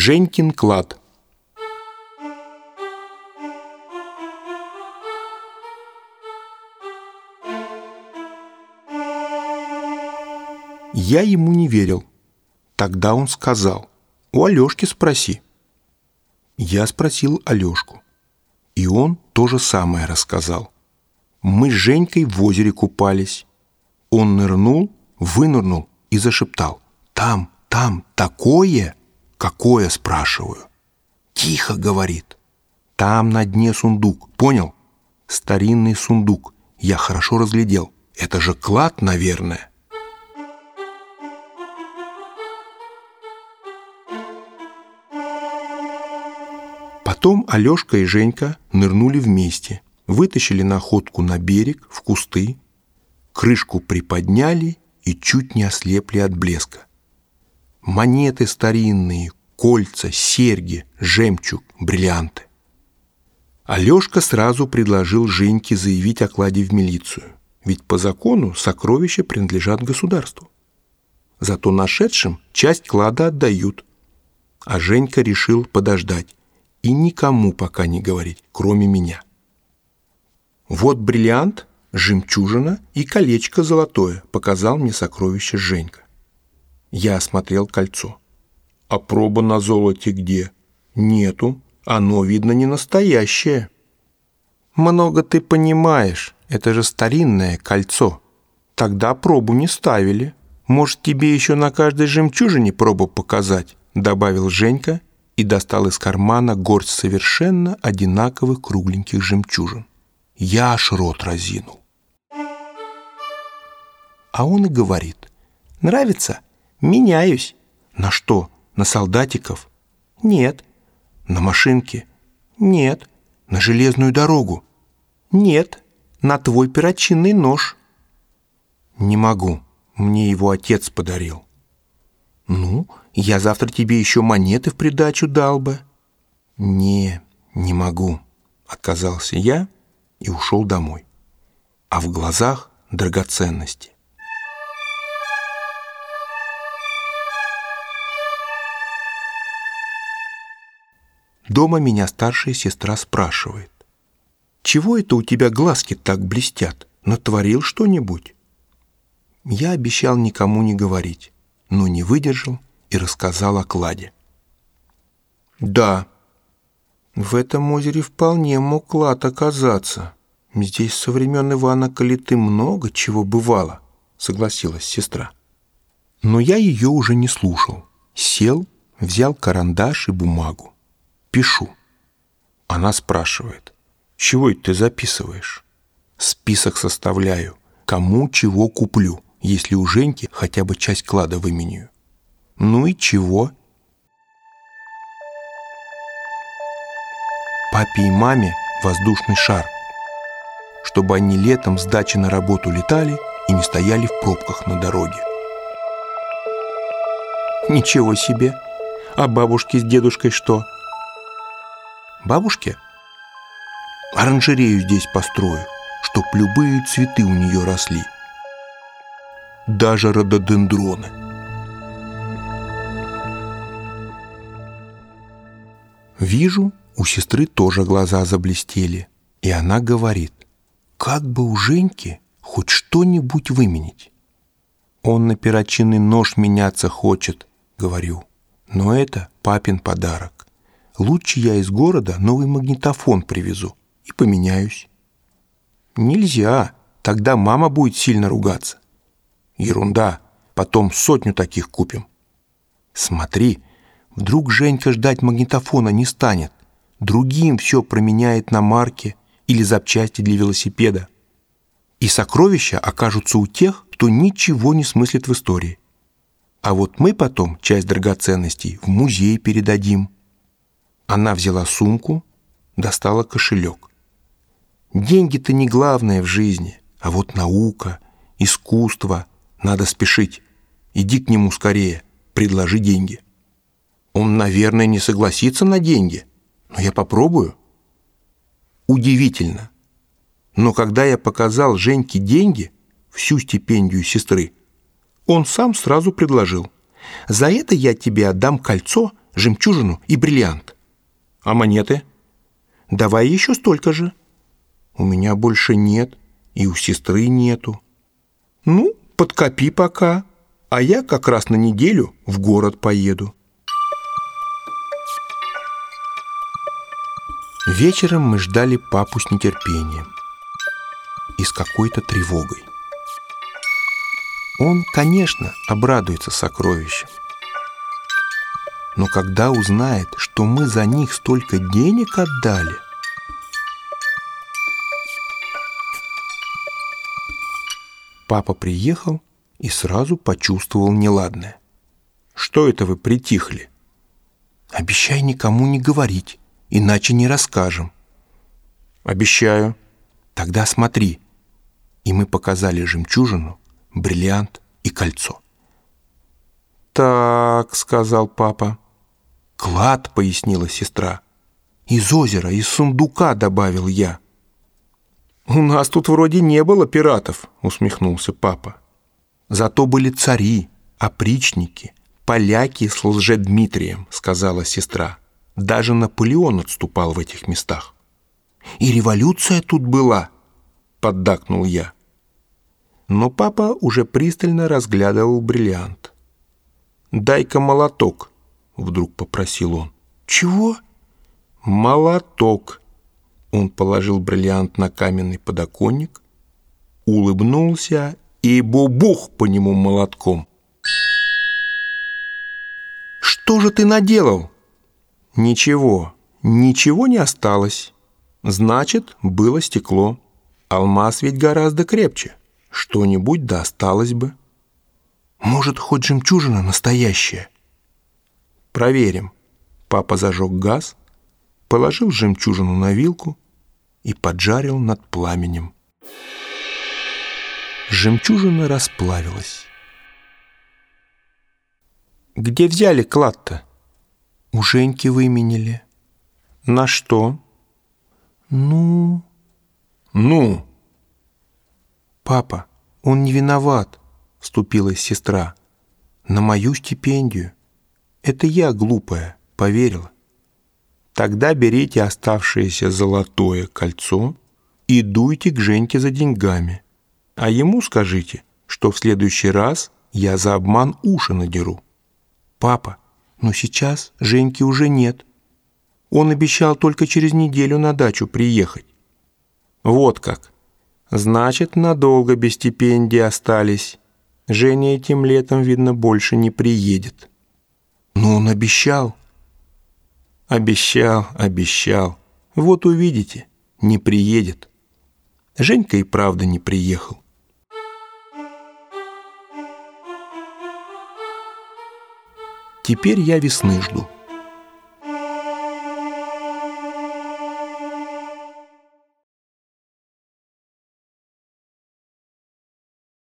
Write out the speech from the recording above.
Женькин клад. Я ему не верил. Тогда он сказал, у Алешки спроси. Я спросил Алешку. И он то же самое рассказал. Мы с Женькой в озере купались. Он нырнул, вынырнул и зашептал. «Там, там, такое!» «Какое?» – спрашиваю. «Тихо», – говорит. «Там на дне сундук, понял? Старинный сундук. Я хорошо разглядел. Это же клад, наверное». Потом Алешка и Женька нырнули вместе, вытащили находку на берег, в кусты, крышку приподняли и чуть не ослепли от блеска. Монеты старинные, кольца, серьги, жемчуг, бриллианты. Алешка сразу предложил Женьке заявить о кладе в милицию, ведь по закону сокровища принадлежат государству. Зато нашедшим часть клада отдают. А Женька решил подождать и никому пока не говорить, кроме меня. Вот бриллиант, жемчужина и колечко золотое показал мне сокровище Женька. Я осмотрел кольцо. А проба на золоте где? Нету. Оно, видно, не настоящее. Много ты понимаешь. Это же старинное кольцо. Тогда пробу не ставили. Может, тебе еще на каждой жемчужине пробу показать? Добавил Женька и достал из кармана горсть совершенно одинаковых кругленьких жемчужин. Я аж рот разинул. А он и говорит. Нравится? Меняюсь. На что? На солдатиков? Нет. На машинке? Нет. На железную дорогу? Нет. На твой перочинный нож? Не могу. Мне его отец подарил. Ну, я завтра тебе еще монеты в придачу дал бы. Не, не могу. Отказался я и ушел домой. А в глазах драгоценности. Дома меня старшая сестра спрашивает. «Чего это у тебя глазки так блестят? Натворил что-нибудь?» Я обещал никому не говорить, но не выдержал и рассказал о кладе. «Да, в этом озере вполне мог клад оказаться. Здесь со времен Ивана Калиты много чего бывало», — согласилась сестра. Но я ее уже не слушал. Сел, взял карандаш и бумагу пишу. Она спрашивает, чего это ты записываешь? Список составляю, кому чего куплю, если у Женьки хотя бы часть клада выменю. Ну и чего? Папе и маме воздушный шар, чтобы они летом с дачи на работу летали и не стояли в пробках на дороге. Ничего себе! А бабушке с дедушкой что? Бабушке? Оранжерею здесь построю, чтоб любые цветы у нее росли. Даже рододендроны. Вижу, у сестры тоже глаза заблестели, и она говорит, как бы у Женьки хоть что-нибудь выменить. Он на перочинный нож меняться хочет, говорю, но это папин подарок. Лучше я из города новый магнитофон привезу и поменяюсь. Нельзя, тогда мама будет сильно ругаться. Ерунда, потом сотню таких купим. Смотри, вдруг Женька ждать магнитофона не станет. Другим все променяет на марки или запчасти для велосипеда. И сокровища окажутся у тех, кто ничего не смыслит в истории. А вот мы потом часть драгоценностей в музей передадим. Она взяла сумку, достала кошелек. Деньги-то не главное в жизни, а вот наука, искусство. Надо спешить. Иди к нему скорее, предложи деньги. Он, наверное, не согласится на деньги, но я попробую. Удивительно. Но когда я показал Женьке деньги, всю стипендию сестры, он сам сразу предложил. «За это я тебе отдам кольцо жемчужину и бриллиант. А монеты? Давай еще столько же. У меня больше нет, и у сестры нету. Ну, подкопи пока, а я как раз на неделю в город поеду. Вечером мы ждали папу с нетерпением и с какой-то тревогой. Он, конечно, обрадуется сокровищам. Но когда узнает, что мы за них столько денег отдали... Папа приехал и сразу почувствовал неладное. «Что это вы притихли?» «Обещай никому не говорить, иначе не расскажем». «Обещаю». «Тогда смотри». И мы показали жемчужину, бриллиант и кольцо. «Так», — сказал папа. «Клад», — пояснила сестра. «Из озера, из сундука», — добавил я. «У нас тут вроде не было пиратов», — усмехнулся папа. «Зато были цари, опричники, поляки с лжедмитрием», — сказала сестра. «Даже Наполеон отступал в этих местах». «И революция тут была», — поддакнул я. Но папа уже пристально разглядывал бриллиант. «Дай-ка молоток», — вдруг попросил он. «Чего?» «Молоток». Он положил бриллиант на каменный подоконник, улыбнулся и бубух по нему молотком. «Что же ты наделал?» «Ничего, ничего не осталось. Значит, было стекло. Алмаз ведь гораздо крепче. Что-нибудь досталось бы». «Может, хоть жемчужина настоящая?» «Проверим». Папа зажег газ, положил жемчужину на вилку и поджарил над пламенем. Жемчужина расплавилась. «Где взяли клад-то?» «У Женьки выменили». «На что?» «Ну...» «Ну?» «Папа, он не виноват», — вступилась сестра. «На мою стипендию. Это я, глупая, поверила. Тогда берите оставшееся золотое кольцо и дуйте к Женьке за деньгами. А ему скажите, что в следующий раз я за обман уши надеру. Папа, но сейчас Женьки уже нет. Он обещал только через неделю на дачу приехать. Вот как. Значит, надолго без стипендии остались. Женя этим летом, видно, больше не приедет. Но он обещал. Обещал, обещал. Вот увидите, не приедет. Женька и правда не приехал. Теперь я весны жду.